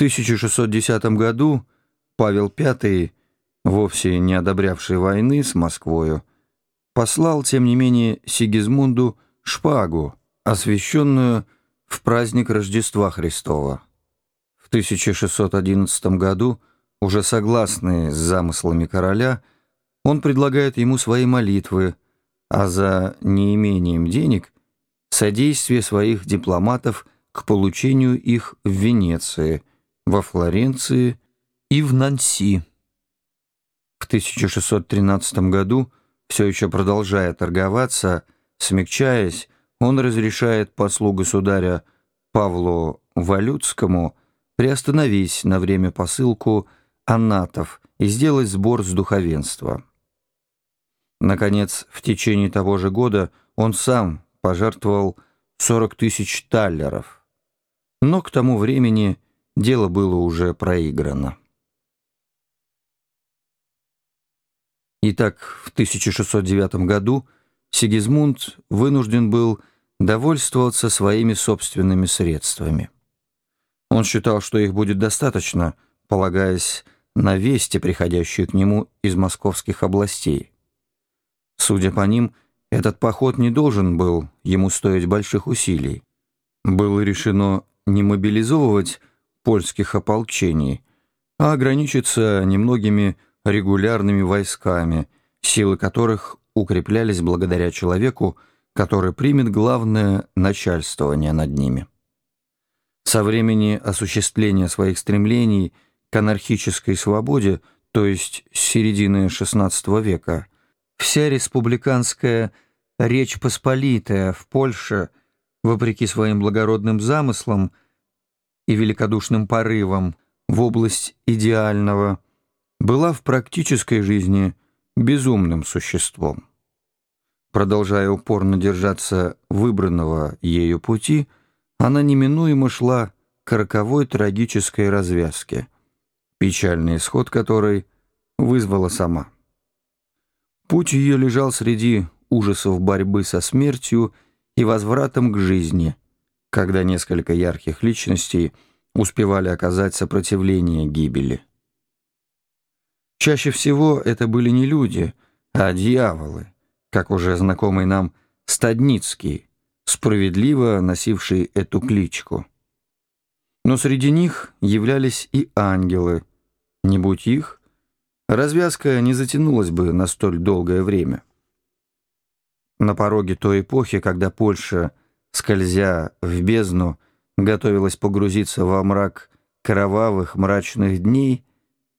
1610 году Павел V, вовсе не одобрявший войны с Москвою, послал, тем не менее, Сигизмунду шпагу, освященную в праздник Рождества Христова. В 1611 году, уже согласный с замыслами короля, он предлагает ему свои молитвы, а за неимением денег – содействие своих дипломатов к получению их в Венеции, во Флоренции и в Нанси. В 1613 году, все еще продолжая торговаться, смягчаясь, он разрешает послу государя Павлу Валюцкому приостановить на время посылку анатов и сделать сбор с духовенства. Наконец, в течение того же года он сам пожертвовал 40 тысяч таллеров. Но к тому времени дело было уже проиграно. Итак, в 1609 году Сигизмунд вынужден был довольствоваться своими собственными средствами. Он считал, что их будет достаточно, полагаясь на вести, приходящие к нему из московских областей. Судя по ним, этот поход не должен был ему стоить больших усилий. Было решено не мобилизовывать польских ополчений, а ограничиться немногими регулярными войсками, силы которых укреплялись благодаря человеку, который примет главное начальствование над ними. Со времени осуществления своих стремлений к анархической свободе, то есть с середины XVI века, вся республиканская Речь Посполитая в Польше, вопреки своим благородным замыслам и великодушным порывам в область идеального, была в практической жизни безумным существом. Продолжая упорно держаться выбранного ею пути, она неминуемо шла к роковой трагической развязке, печальный исход которой вызвала сама. Путь ее лежал среди ужасов борьбы со смертью и возвратом к жизни, когда несколько ярких личностей успевали оказать сопротивление гибели. Чаще всего это были не люди, а дьяволы, как уже знакомый нам Стадницкий, справедливо носивший эту кличку. Но среди них являлись и ангелы. Не будь их, развязка не затянулась бы на столь долгое время. На пороге той эпохи, когда Польша, скользя в бездну, готовилась погрузиться во мрак кровавых мрачных дней,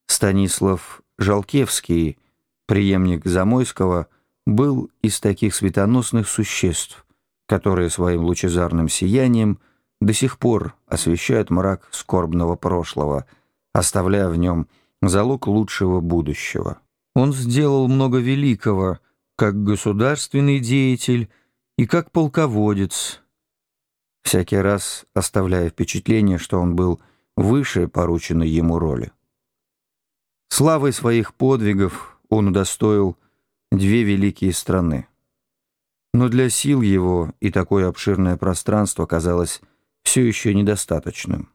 Станислав Жалкевский, преемник Замойского, был из таких светоносных существ, которые своим лучезарным сиянием до сих пор освещают мрак скорбного прошлого, оставляя в нем залог лучшего будущего. Он сделал много великого, как государственный деятель и как полководец, всякий раз оставляя впечатление, что он был выше порученной ему роли. Славой своих подвигов он удостоил две великие страны. Но для сил его и такое обширное пространство казалось все еще недостаточным.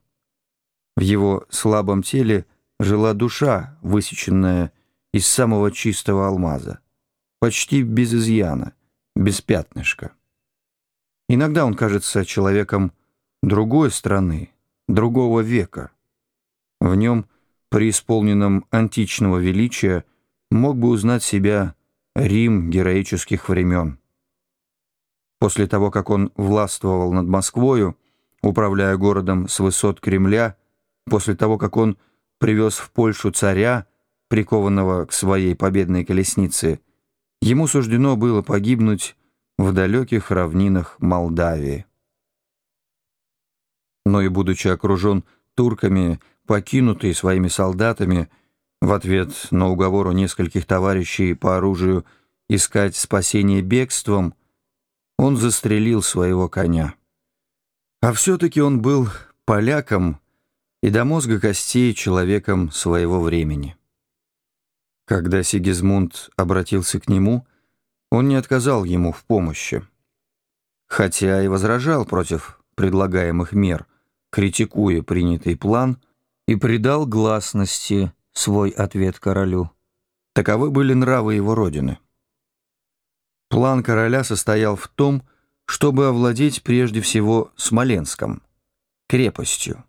В его слабом теле жила душа, высеченная из самого чистого алмаза, почти без изъяна, без пятнышка. Иногда он кажется человеком другой страны, другого века. В нем, преисполненном античного величия, мог бы узнать себя Рим героических времен. После того, как он властвовал над Москвою, управляя городом с высот Кремля, после того, как он привез в Польшу царя, прикованного к своей победной колеснице, ему суждено было погибнуть в далеких равнинах Молдавии. Но и будучи окружен турками, покинутый своими солдатами, в ответ на уговору нескольких товарищей по оружию искать спасение бегством, он застрелил своего коня. А все-таки он был поляком и до мозга костей человеком своего времени. Когда Сигизмунд обратился к нему, он не отказал ему в помощи. Хотя и возражал против предлагаемых мер, критикуя принятый план – и придал гласности свой ответ королю. Таковы были нравы его родины. План короля состоял в том, чтобы овладеть прежде всего Смоленском, крепостью,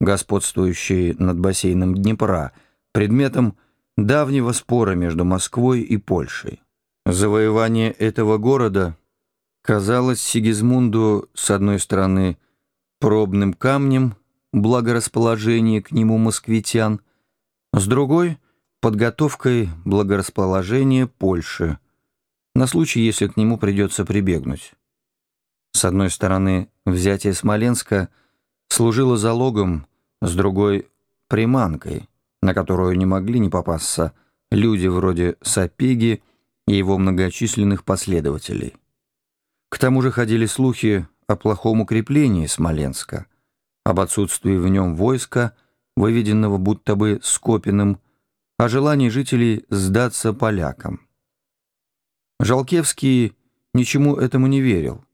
господствующей над бассейном Днепра, предметом давнего спора между Москвой и Польшей. Завоевание этого города казалось Сигизмунду, с одной стороны, пробным камнем благорасположения к нему москвитян, с другой — подготовкой благорасположения Польши, на случай, если к нему придется прибегнуть. С одной стороны, взятие Смоленска служило залогом, с другой — приманкой, на которую не могли не попасться люди вроде Сапеги и его многочисленных последователей. К тому же ходили слухи о плохом укреплении Смоленска, об отсутствии в нем войска, выведенного будто бы Скопиным, о желании жителей сдаться полякам. Жалкевский ничему этому не верил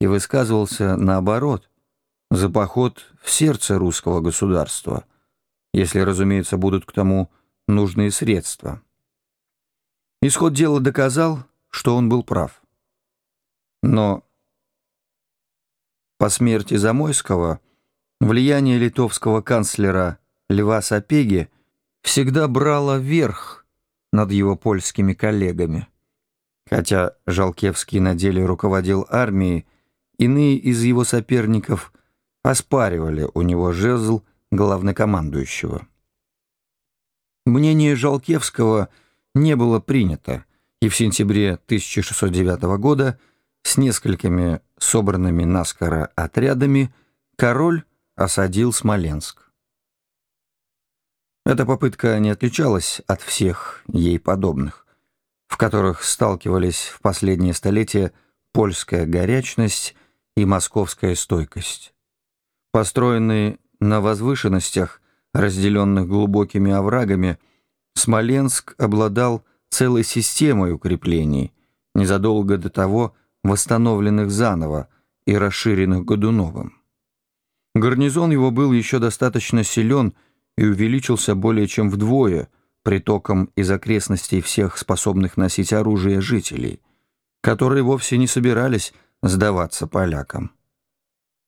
и высказывался наоборот, за поход в сердце русского государства, если, разумеется, будут к тому нужные средства. Исход дела доказал, что он был прав. Но по смерти Замойского влияние литовского канцлера Льва Сапеги всегда брало верх над его польскими коллегами. Хотя Жалкевский на деле руководил армией, Иные из его соперников оспаривали у него жезл главнокомандующего. Мнение Жалкевского не было принято, и в сентябре 1609 года с несколькими собранными наскоро отрядами король осадил Смоленск. Эта попытка не отличалась от всех ей подобных, в которых сталкивались в последнее столетие польская горячность и московская стойкость. Построенный на возвышенностях, разделенных глубокими оврагами, Смоленск обладал целой системой укреплений, незадолго до того восстановленных заново и расширенных Годуновым. Гарнизон его был еще достаточно силен и увеличился более чем вдвое притоком из окрестностей всех способных носить оружие жителей, которые вовсе не собирались сдаваться полякам.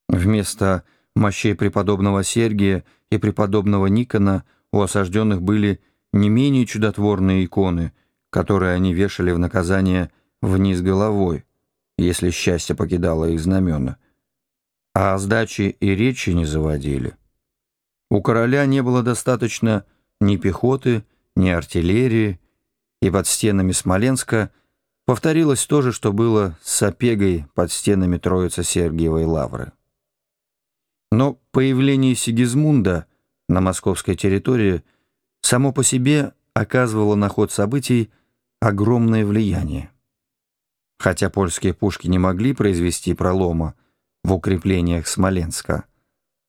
Вместо мощей преподобного Сергия и преподобного Никона у осажденных были не менее чудотворные иконы, которые они вешали в наказание вниз головой, если счастье покидало их знамена, а о сдаче и речи не заводили. У короля не было достаточно ни пехоты, ни артиллерии, и под стенами Смоленска – Повторилось то же, что было с Сапегой под стенами Троицы Сергиевой Лавры. Но появление Сигизмунда на московской территории само по себе оказывало на ход событий огромное влияние. Хотя польские пушки не могли произвести пролома в укреплениях Смоленска,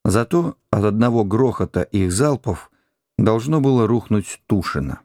зато от одного грохота их залпов должно было рухнуть Тушино.